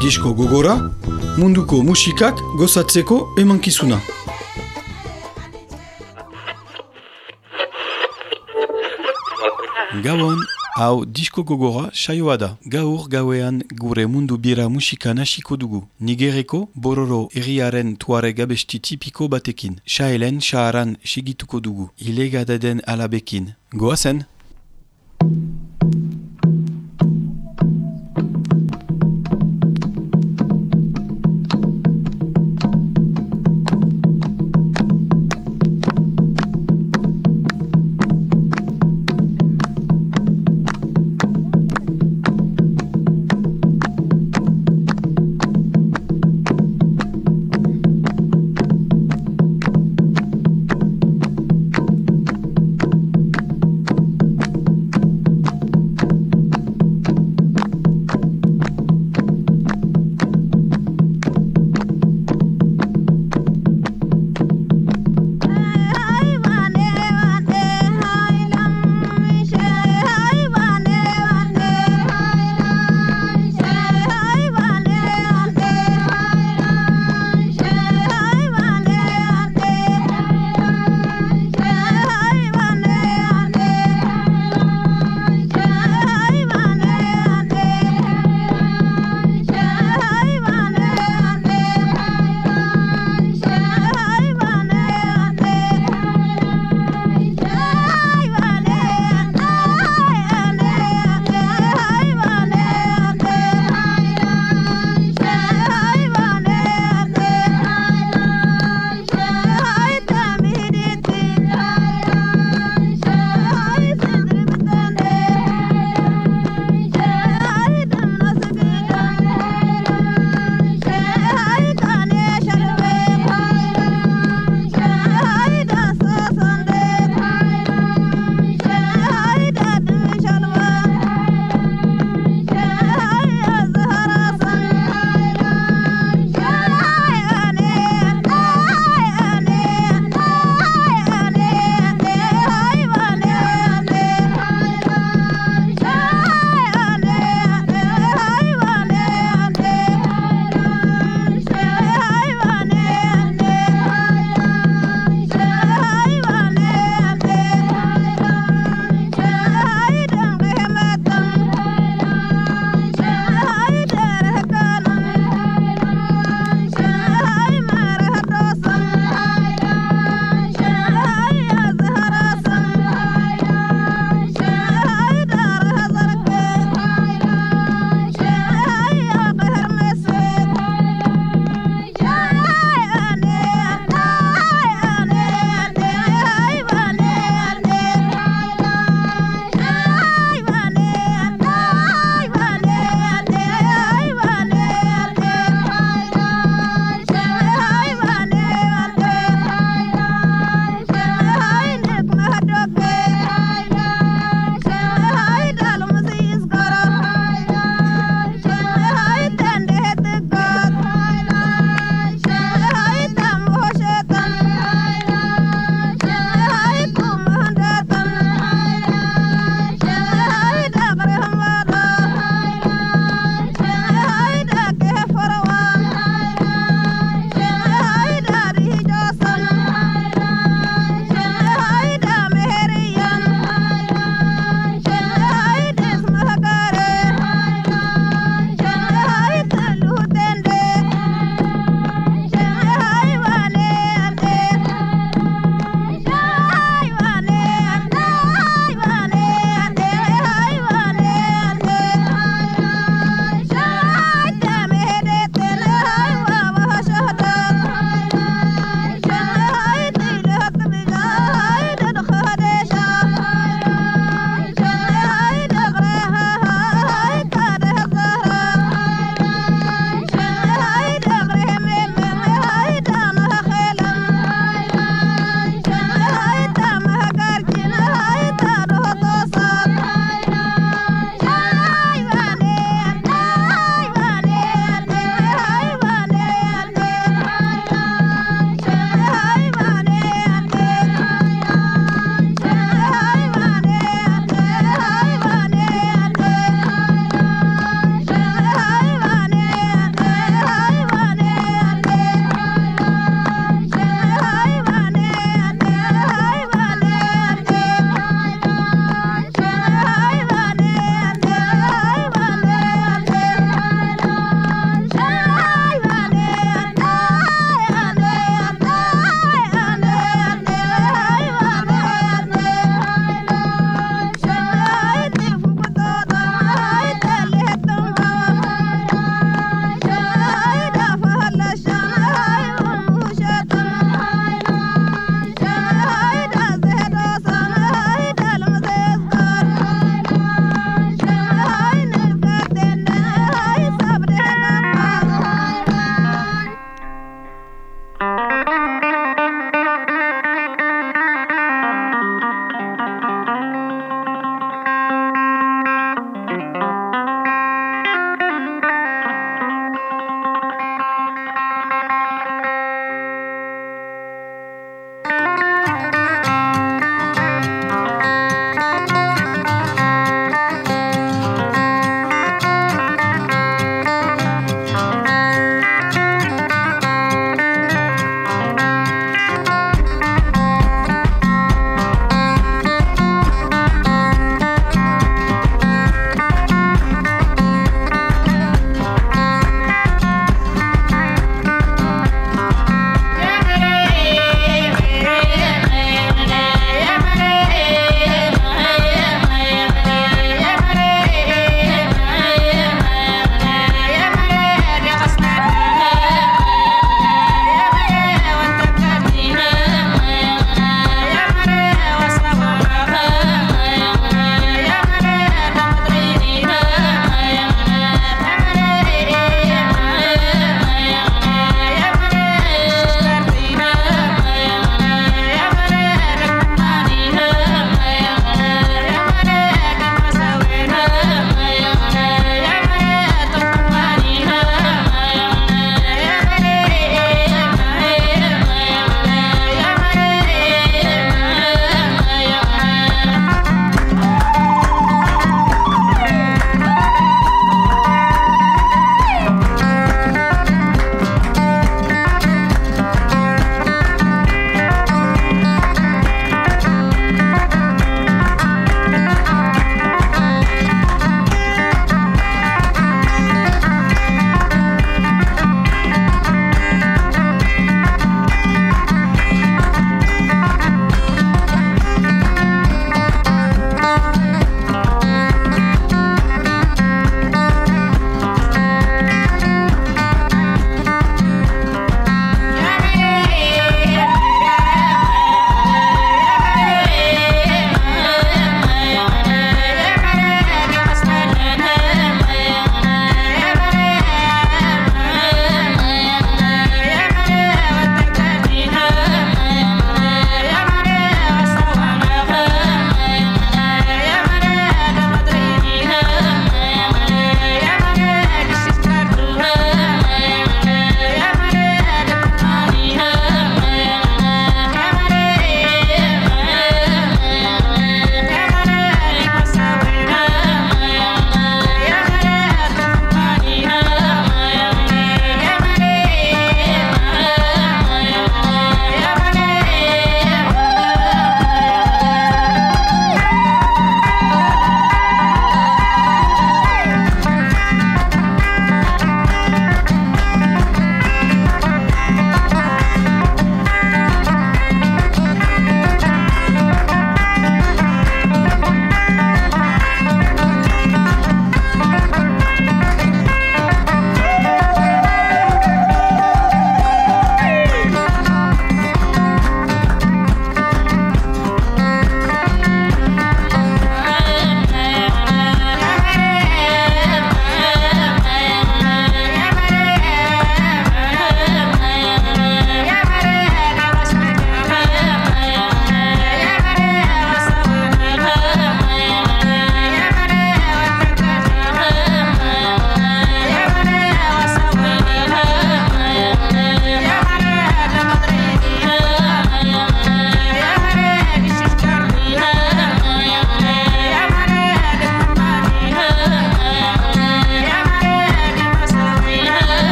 disko gogora, munduko musikak gozatzeko emankizuna. Gauan, hau disko gogora saioa da. Gaur gauean gure mundu bira musika nasiko dugu. Nigereko bororo erriaren tuare gabesti tipiko batekin. Saelen, saaran sigituko dugu. Ilegadaden alabekin. Goazen!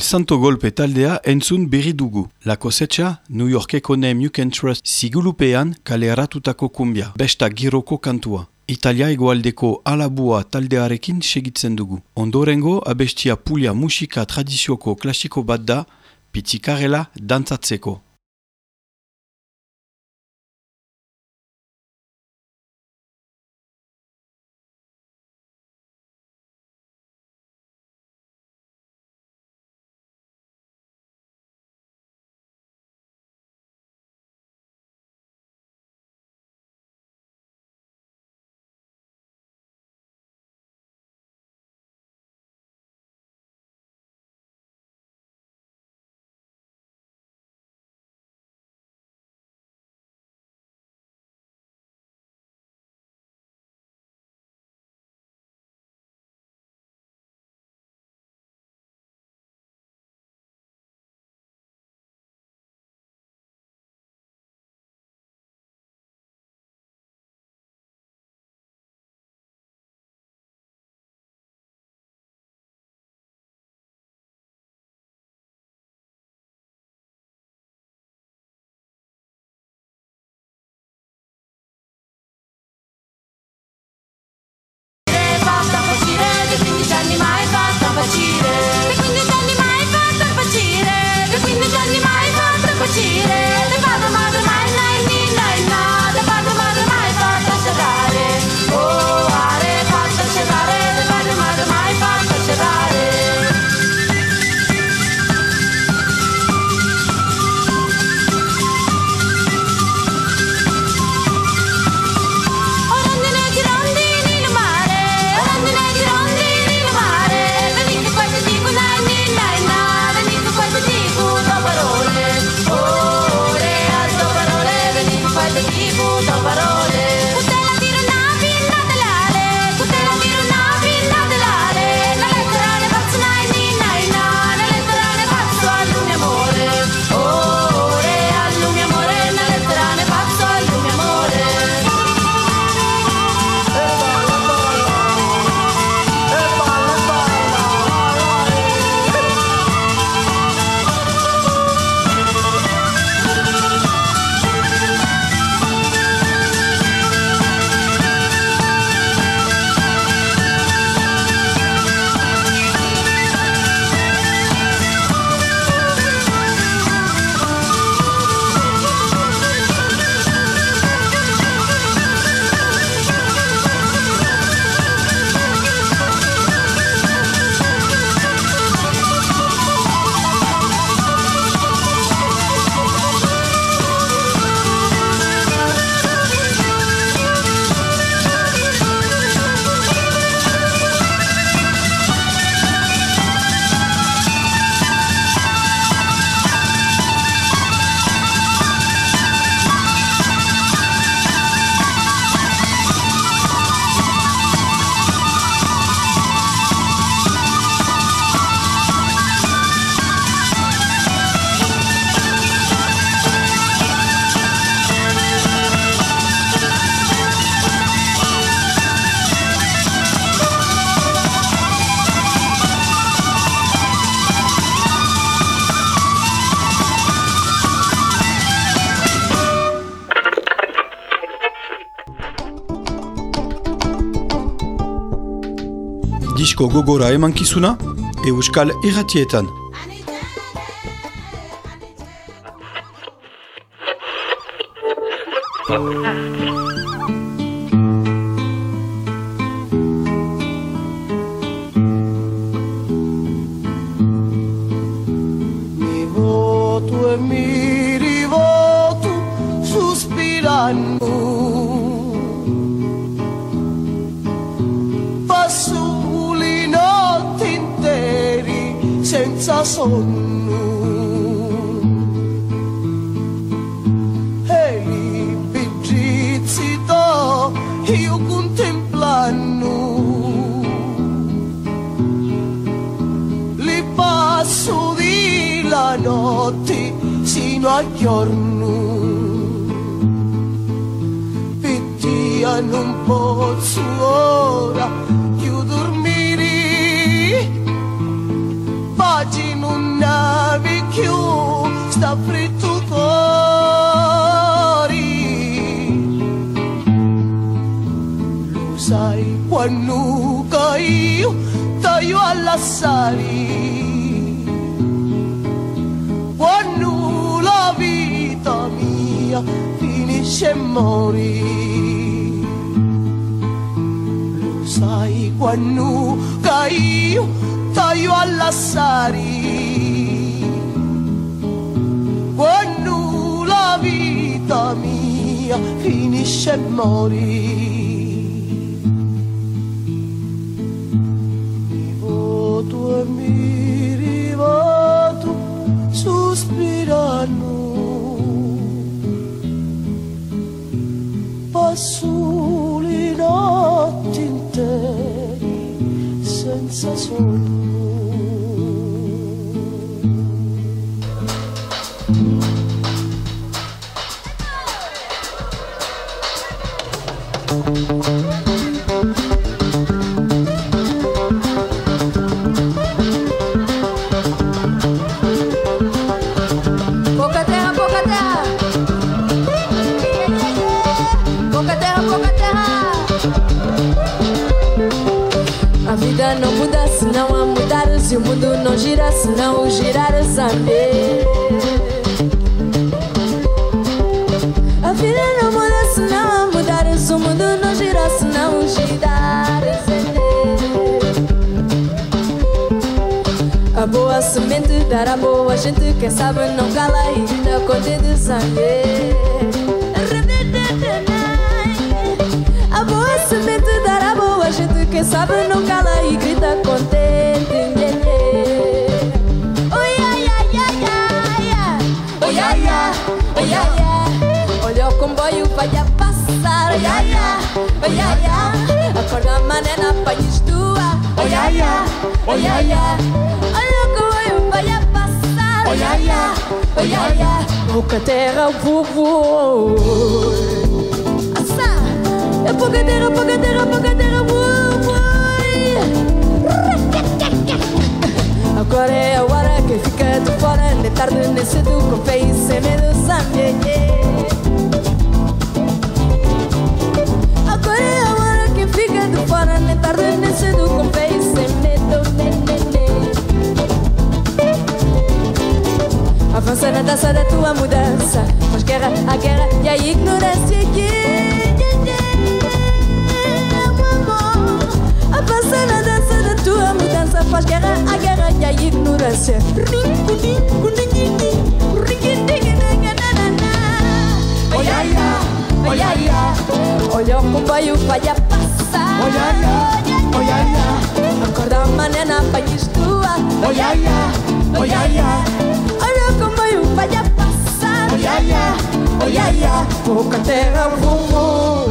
Santo Golpe taldea entzun berri dugu. La cosecha, New Yorkeko name you can trust sigulupean kaleratutako kumbia, besta giroko kantua. Italia egoaldeko alabua taldearekin segitzen dugu. Ondorengo abestia pulia musika tradizioko klasiko bat da, pizzikarela dantzatzeko. gogora emankizuna, euskal erratietan. da fritutori lo sai quando io taglio alla sali. Quando la vita mia finisce e mori. Lo sai quando io taglio alla sali. vita mia finisce e morì. Mi voto e mi rivoto sospirano. Passo le notti interi senza sonno. não girar eu saber. A vida não muda se não mudar, o mundo não girar se não girar eu saber. A boa semente dará boa gente, quem sabe não cala e tá contente de saber. Olha a manena pra estua Olha aí, olha aí Olha como eu vai passar Olha aí, olha que Pouca terra, vuvu Assa, É pouca terra, pouca terra, pouca terra, vuvu Agora é a hora que fica de fora. É nem tarde nesse do café e sem medo, sabe? Avança na dança da tua mudança. Faz guerra à guerra e à ignorância Avança na dança da tua mudança. Faz guerra à guerra e à ignorância. Olha aí, olha aí. Olha o comboio vai a passar. Olha aí. oh ia ia Acordaba pa llistua, oh ia ia, oh ia ia Olha como eu vai a passar, oh ia ia, oh ia ia Boca terra fumo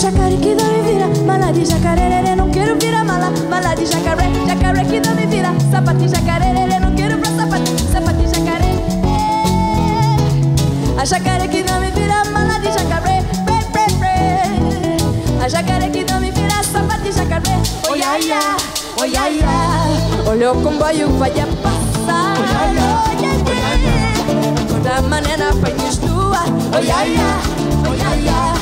Jacaré que não me vira, mala de jacaré, não quero virar mala, mala de jacaré, jacaré que não me vira, sapato de jacaré, yeah, oh yeah, yeah. Olhou comboio, vai a passar. Oh yeah, yeah, oh yeah, yeah. Toda maneira apanhas tua. Oh yeah, yeah, oh yeah, yeah.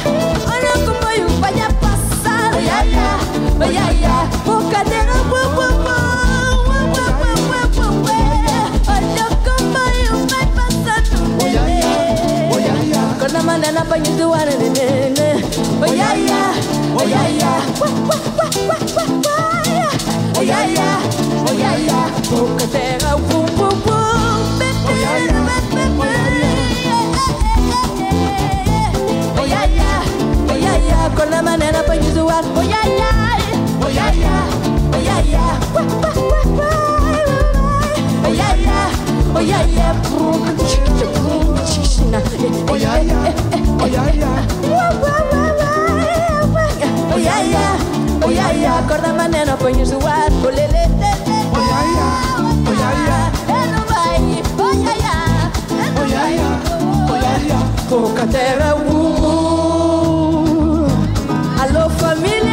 Olha o comboio, vai a passar. Oh yeah, yeah, oh yeah, yeah. Bocadeira, bu, bu, bu. Con la manera pa' yo tu arena, oh yeah, yeah oh yeah yeah, oh yeah yeah, oh yeah yeah, Bocadera, woo woo woo, oh yeah yeah, oh yeah yeah, oh yeah yeah, con la manera para usuar, oh yeah yeah, oh yeah yeah, oh yeah yeah, oh yeah yeah, oh yeah yeah, oh yeah yeah, oh yeah yeah. ai, ai, oi, ai, ai, acordame a nena, poñes o ar, o lele, lele, oi, ai, ai, oi, ai, e non vai, oi, ai, ai, oi, ai, ai, oi, ai, ai, co catera, uh, uh, uh. alô, família,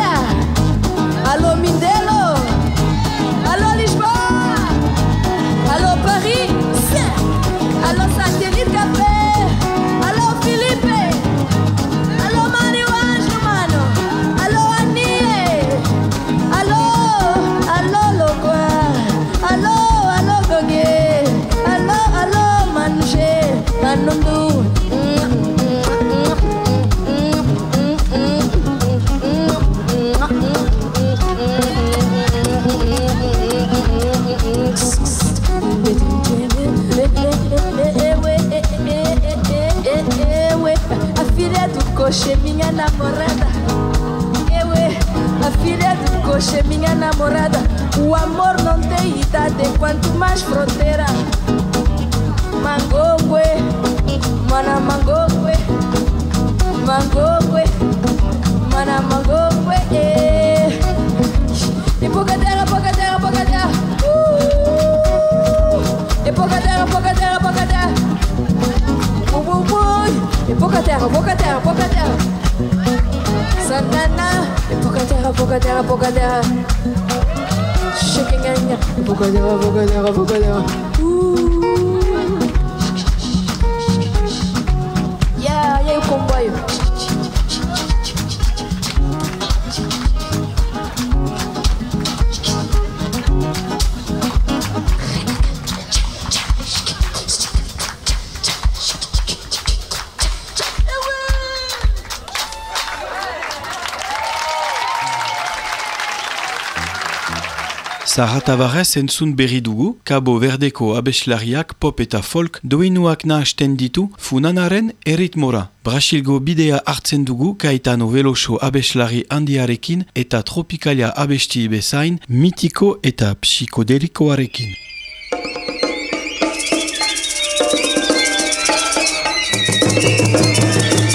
Sarah Tavares entzun berri dugu, Cabo Verdeko abeslariak pop eta folk doinuak nahasten ditu funanaren erritmora. Brasilgo bidea hartzen dugu Kaitano Veloso abeslari handiarekin eta Tropikalia abesti bezain mitiko eta psikodelikoarekin.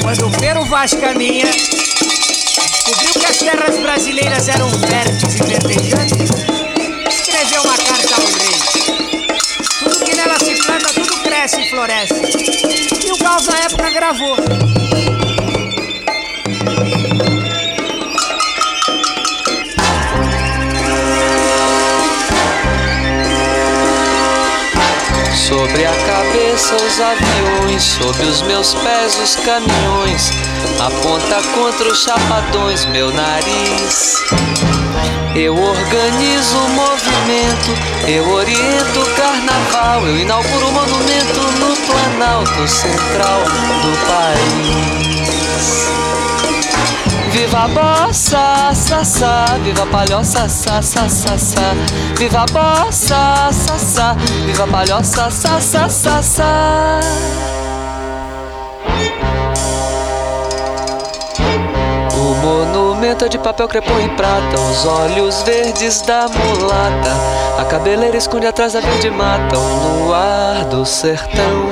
Quando o Pero Vaz caminha, descobriu que as terras brasileiras eram férteis e verdejantes, escreveu uma carta ao rei. Tudo que nela se planta, tudo cresce e floresce. E o Gauss na época gravou. Sobre a cabeça os aviões, sob os meus pés os caminhões, aponta contra os chapadões meu nariz. Eu organizo o movimento, eu oriento o carnaval, eu inauguro o monumento no Planalto Central do país. Viva a bossa, sa, sa, viva a palhoça, sa, sa, sa, sa. Viva a bossa, sa, sa, viva a palhoça, sa, sa, monumento é de papel crepom e prata, os olhos verdes da mulata. A cabeleira esconde atrás da verde mata, o luar do sertão.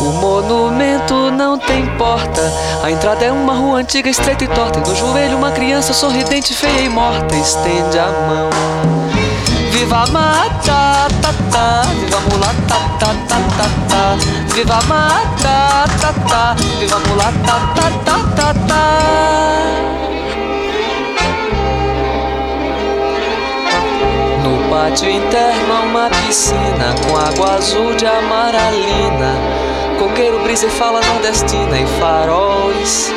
O monumento não tem porta. A entrada é uma rua antiga, estreita e torta. E no joelho, uma criança sorridente, feia e morta, estende a mão. Viva a mata, ta, ta, viva a mulata, ta, ta, ta, ta. Viva a mata, ta, ta, viva a mulata, ta, ta, ta, ta. No pátio interno há uma piscina com água azul de amaralina. Coqueiro, brisa e fala nordestina e faróis.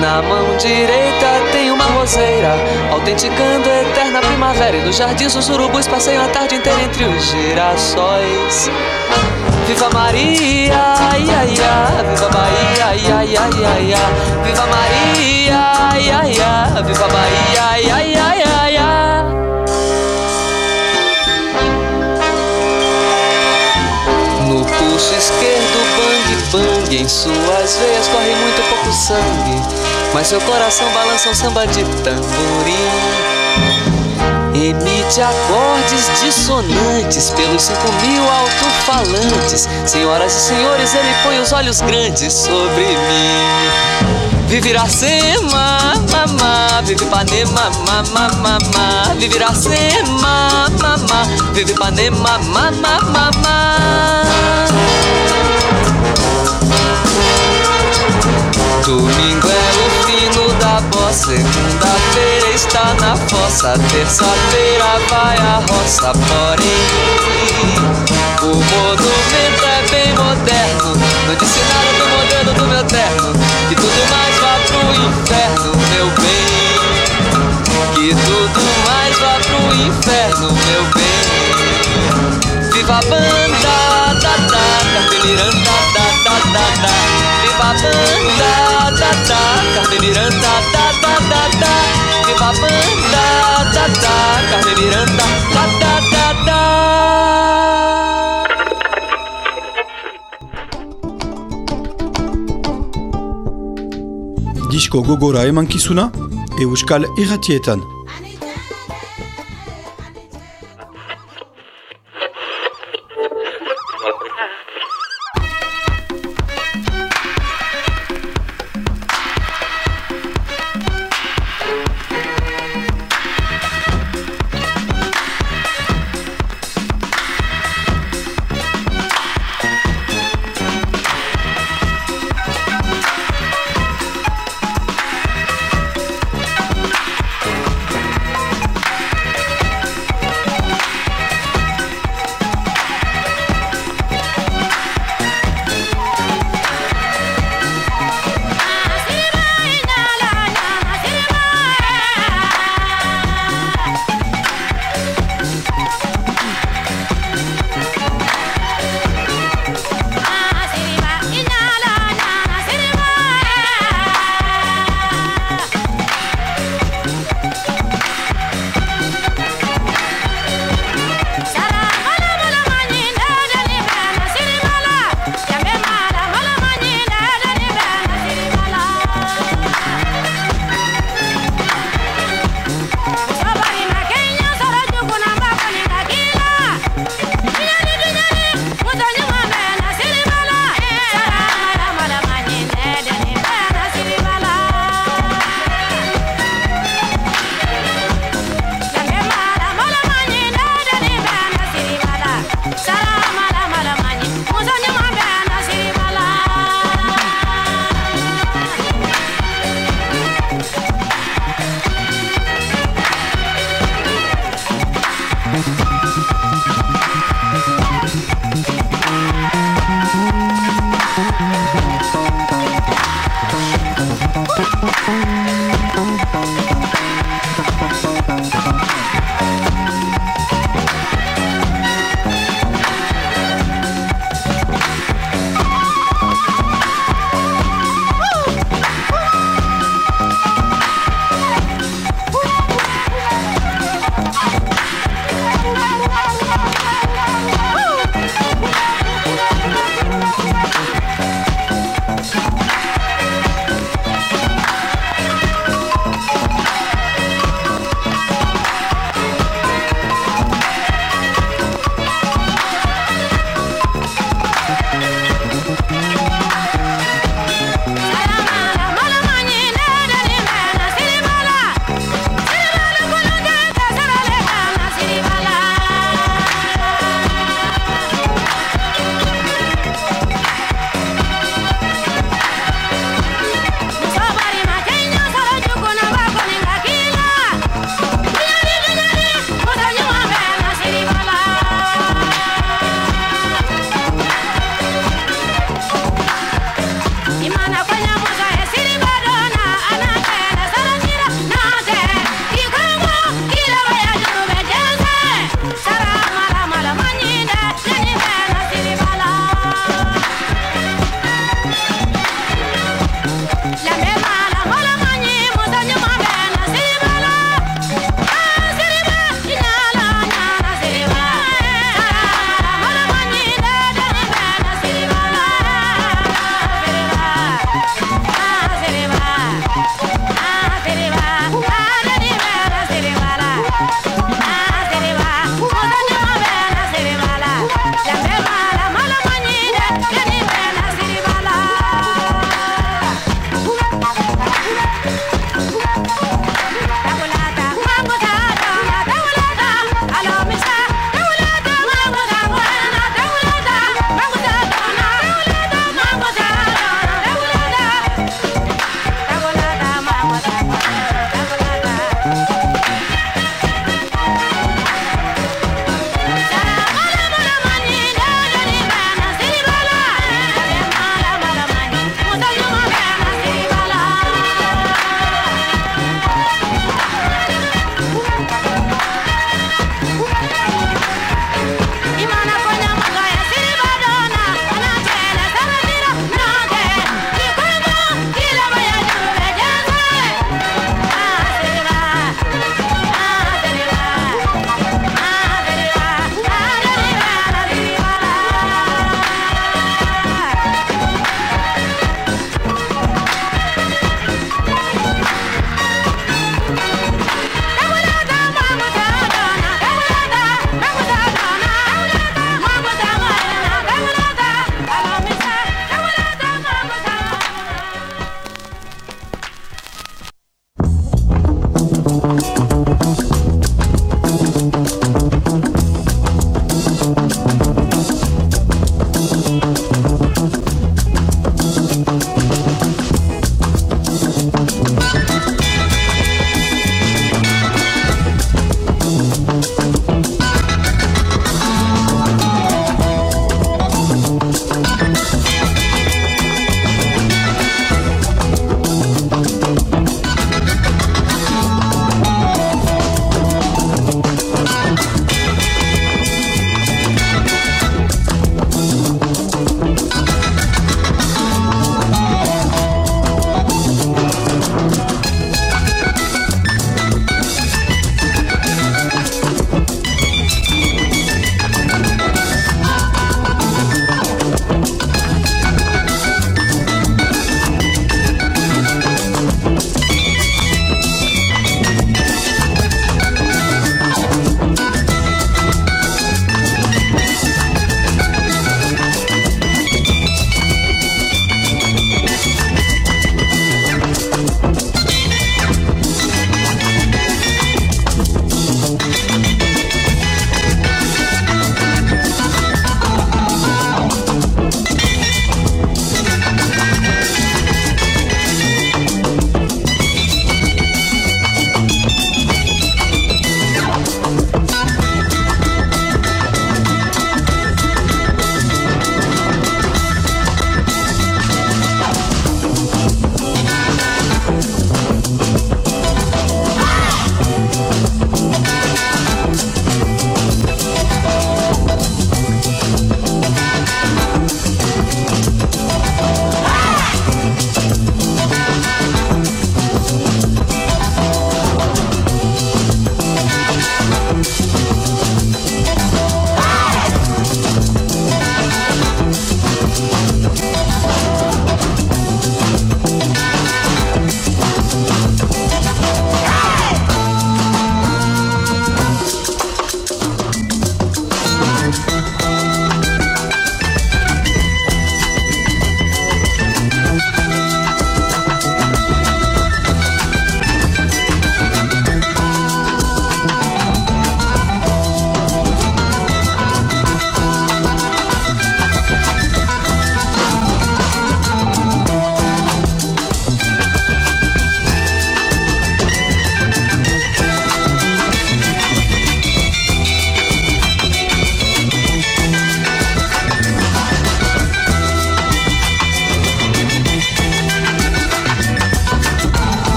Na mão direita tem uma roseira, autenticando a eterna primavera. E no jardim os urubus passeiam a tarde inteira entre os girassóis. Viva Maria, ia, ia, viva Bahia, ia, ia, ia, ia. Viva Maria, ia, ia, viva Bahia, ia, ia, ia, ia. No pulso esquerdo, bang bang, em suas veias corre muito pouco sangue, mas seu coração balança um samba de tamborim. Emite acordes dissonantes pelos cinco mil alto-falantes. Senhoras e senhores, ele põe os olhos grandes sobre mim. Vive Iracema, mamá, vive Ipanema, mamá, mamá. Vive Iracema, mamá, vive Ipanema, mamá, mamá. Domingo é o fino da bossa, segunda-feira está na fossa, terça-feira vai a roça, porém o monumento é bem moderno, não disse nada do modelo do meu terno, que tudo mais vá pro inferno, meu bem, que tudo mais vá pro inferno, meu bem. Viva a banda, da da, Carmen Miranda, da da da da. Viva a banda, da da, da da da. Viva a banda, da da, Carmen Miranda, da da da da. Disko gogora emankizuna, Euskal Irratietan.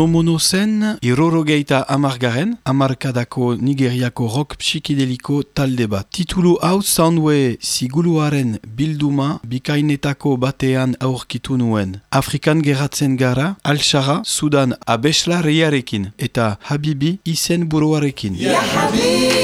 Nomono zen, irorogeita amargaren, amarkadako Nigeriako rock psikideliko talde bat. Titulu hau Soundway ziguluaren bilduma bikainetako batean aurkitu nuen. Afrikan geratzen gara, Alshara, Sudan abeslariarekin eta Habibi izen buruarekin. Ya Habibi!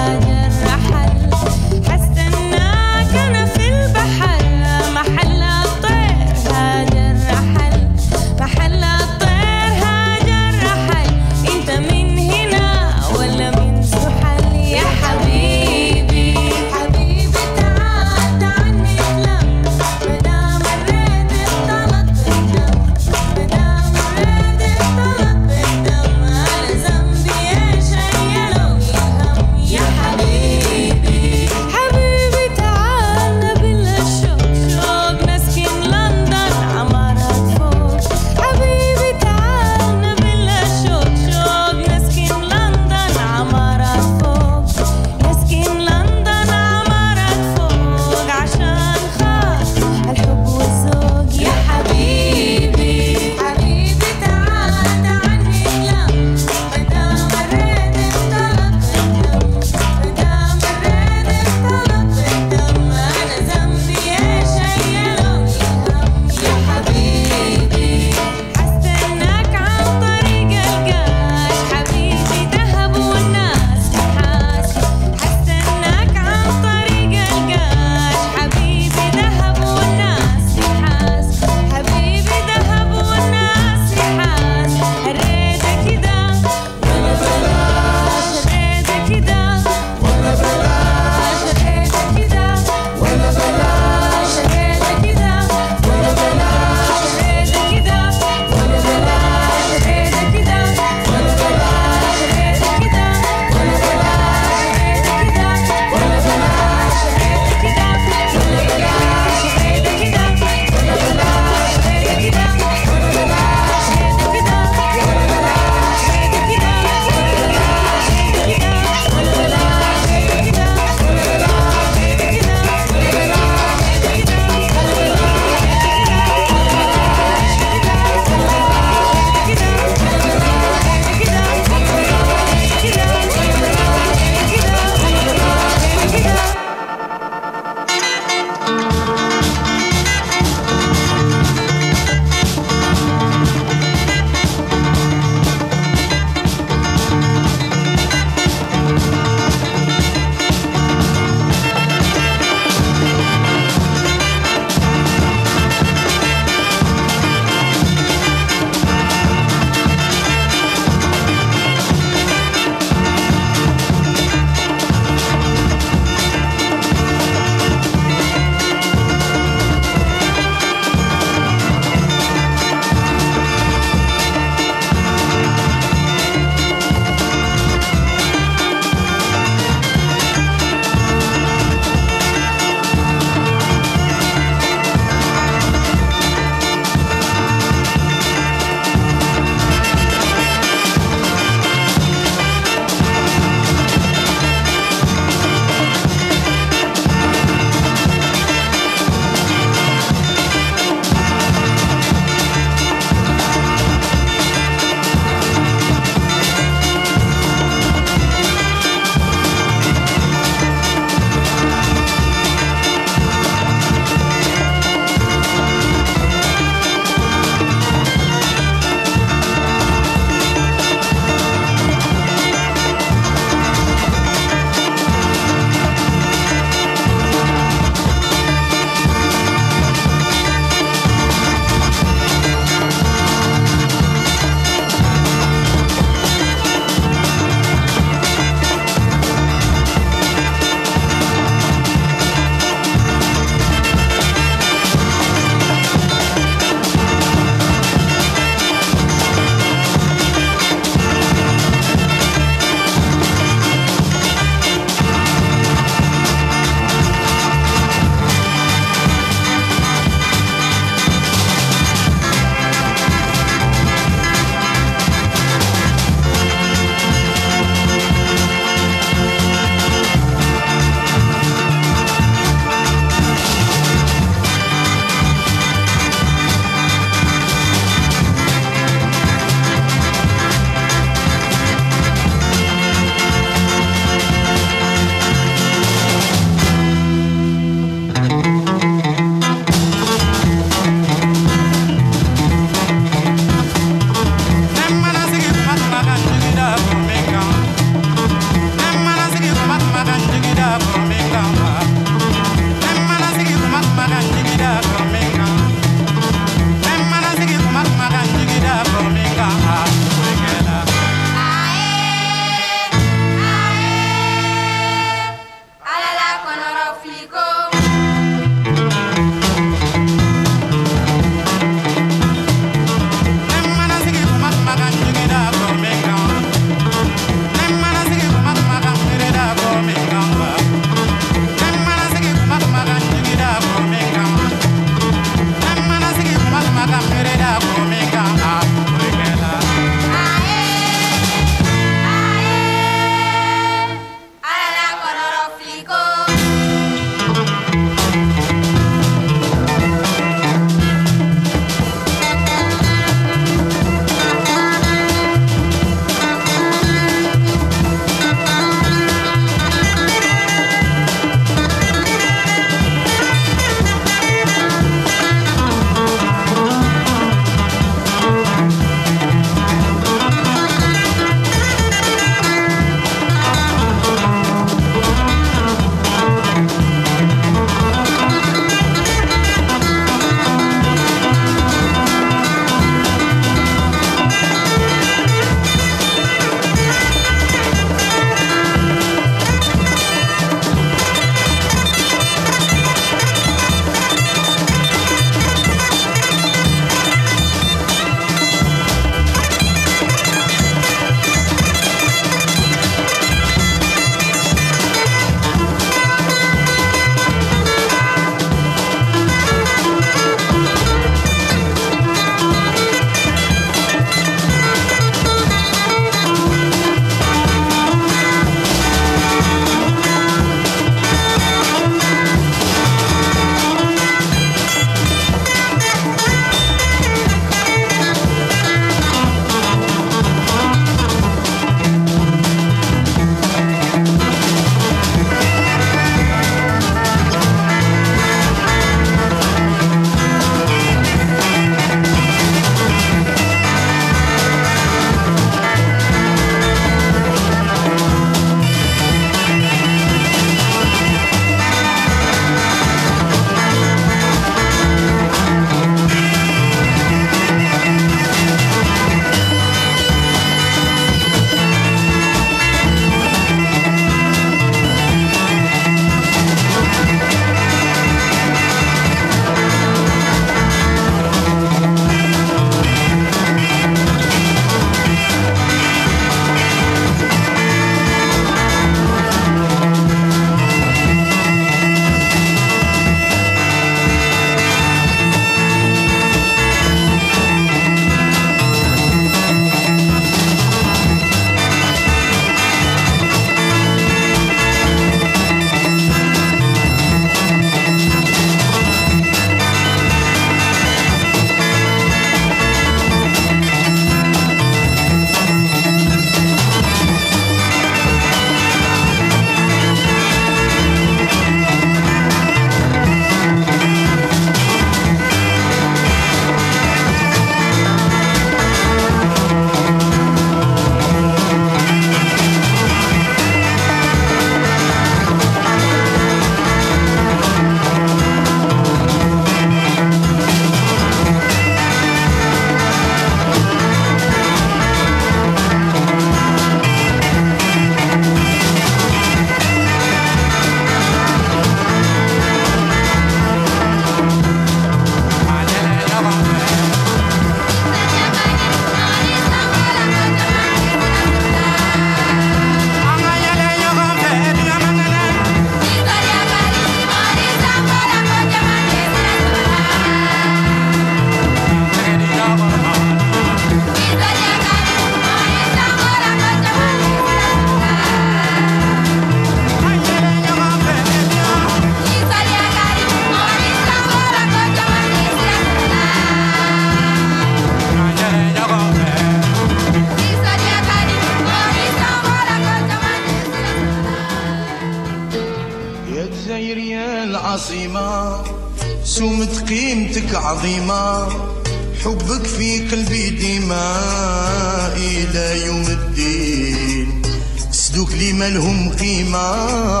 مالهم قيمة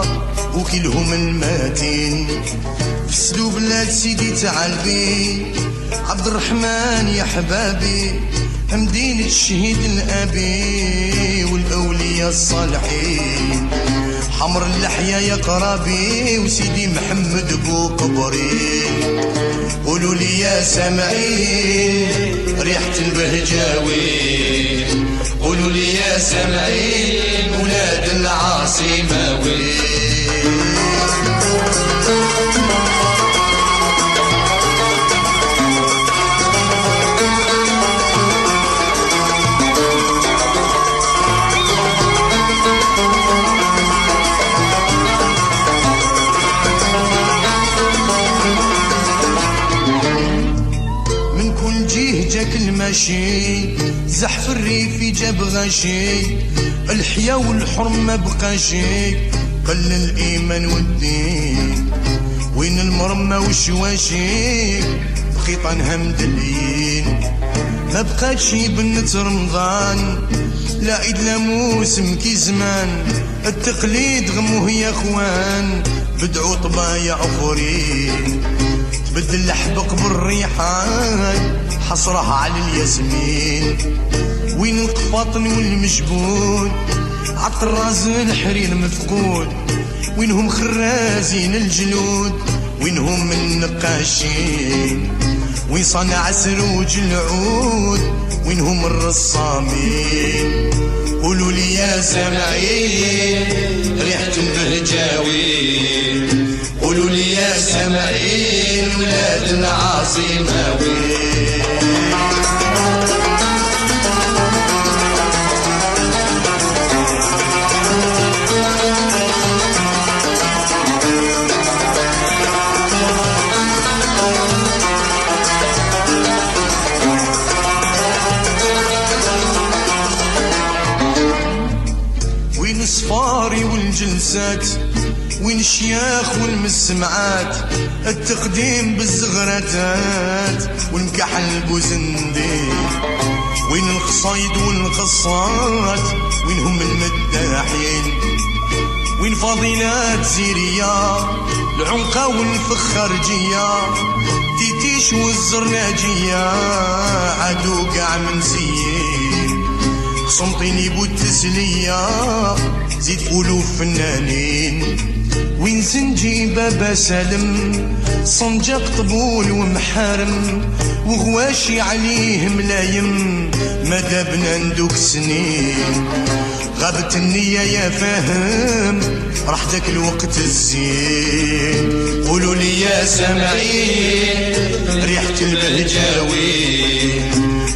وكلهم الماتين. فسدو بلاد سيدي تعالبي عبد الرحمن يا حبابي مدينة الشهيد الأبي والأولياء الصالحين. حمر اللحية يا قرابي وسيدي محمد بو قبري. قولوا لي يا سامعين ريحة البهجاوي. قولوا لي يا سامعين العاصمة وين؟ جاك المشي زحف الريف جاب غشي. الحيا والحرم ما بقى شي قل الإيمان والدين. وين المرمى والشواشي بخيطانها مدلين ما بقات شي بنت رمضان. لا عيد لا موسم كي زمان. التقليد غموه يا أخوان. بدعوا طبايع أخرين. بدل الحبق بالريحان. حصرها على الياسمين. وين القفاطن والمجبون؟ عالطراز الحرير مفقود. وينهم خرازين الجلود. وينهم النقاشين. وين صنع سروج العود. وينهم الرصامين. قولوا لي يا سامعين ريحة البهجاوين قولوا لي يا سامعين ولاد العاصمة وين والجلسات وين الشياخ والمسمعات؟ التقديم بالزغراتات والمكحل بوزندين وين القصايد والقصات؟ وين هم المداحين؟ وين فضيلات زيرية العنقة والفخرجية تيتيش والزرناجية عادو قاع من زين. صمتيني بالتسلية زيد ألوف فنانين. وين زنجي بابا سالم؟ صنجق طبول ومحارم وغواشي عليه ملايم. مدى بنندوك سنين؟ غابت النية يا فاهم راح ذاك الوقت الزين. قولوا لي يا سامعين ريحة البهجاوي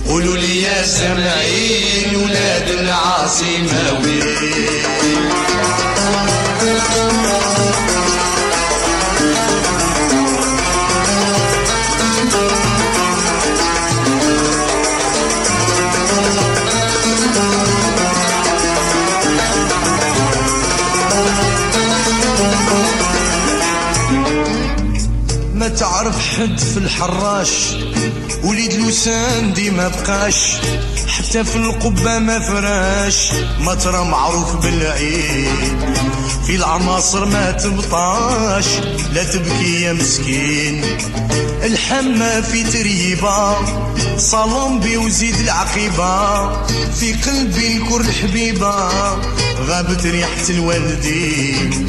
قولوا لي يا سامعين ولاد العاصمة وين؟ ما تعرف حد في الحراش؟ وليد لوسان دي ما بقاش. حتى في القبة ما فراش. ما ترى معروف بالعيد. في العناصر ما تبطاش لا تبكي يا مسكين. الحمى في تريبة صالومبي وزيد العقيبة. في قلبي الكل الحبيبة غابت ريحة الوالدين.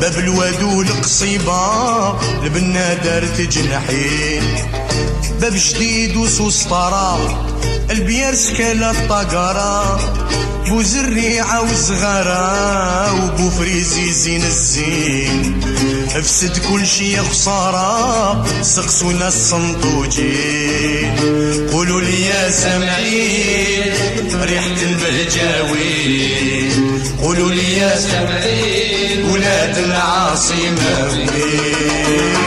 باب الوادو القصيبة البنا دارت جناحين. باب جديد وسوسطرة البيار سكالة الطقرة بو زريعة وزغارة وبو فريزي زين الزين. افسد كل شي خسارة سقسونا الصندوجين قولوا لي يا سامعين ريحة البهجاوي. قولوا لي يا سامعين ولاد العاصمة وين؟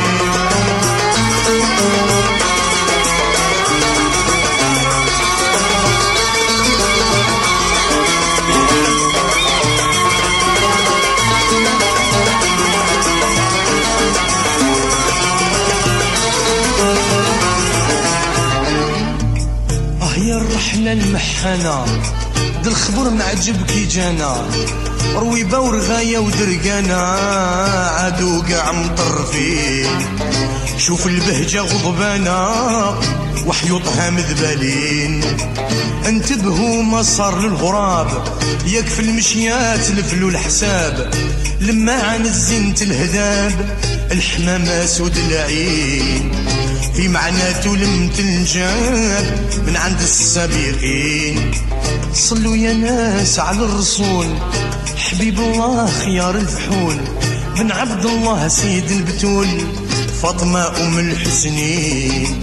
المحنة دا الخبر معجب كي جانا. رويبة ورغاية ودرقانة. عادو قاع مطرفين شوف البهجة غضبانة. وحيوطها مذبلين. انتبهوا ما صار للغراب يكفي المشيات الفلو الحساب. لما عن الزنت الهذاب الحمامة سود العين. في معناته لم تنجاب من عند السابقين. صلوا يا ناس على الرسول حبيب الله خيار الفحول. بن عبد الله سيد البتول. فاطمة أم الحسنين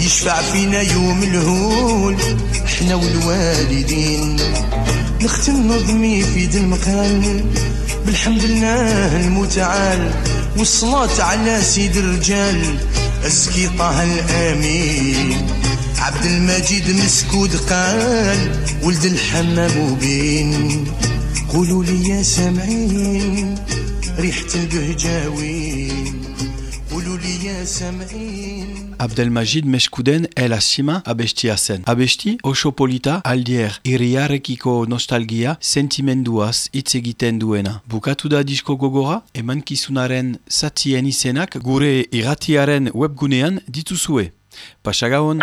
يشفع فينا يوم الهول إحنا والوالدين. نختم نظمي في المقال بالحمد لله المتعال. والصلاة على سيد الرجال أزكي طه الأمين. عبد المجيد مسكود قال ولد الحمام مبين قولوا لي يا سامعين ريحة البهجاوين. Abdelmajid Meskuden el asima abestia zen. Abesti oso polita aldier iriarekiko nostalgia sentimenduaz hitz egiten duena. Bukatu da disko gogora, emankizunaren zatien izenak gure irratiaren webgunean dituzue. Pasagaon!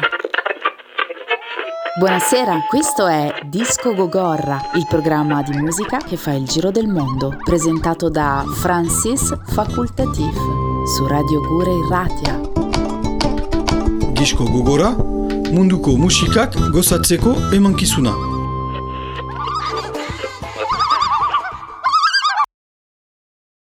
Buonasera, questo è Disco Gogorra, il programma di musica che fa il giro del mondo, presentato da Francis Facultatif su Radio Gure Irratia. Disko gogora, munduko musikak gozatzeko emankizuna.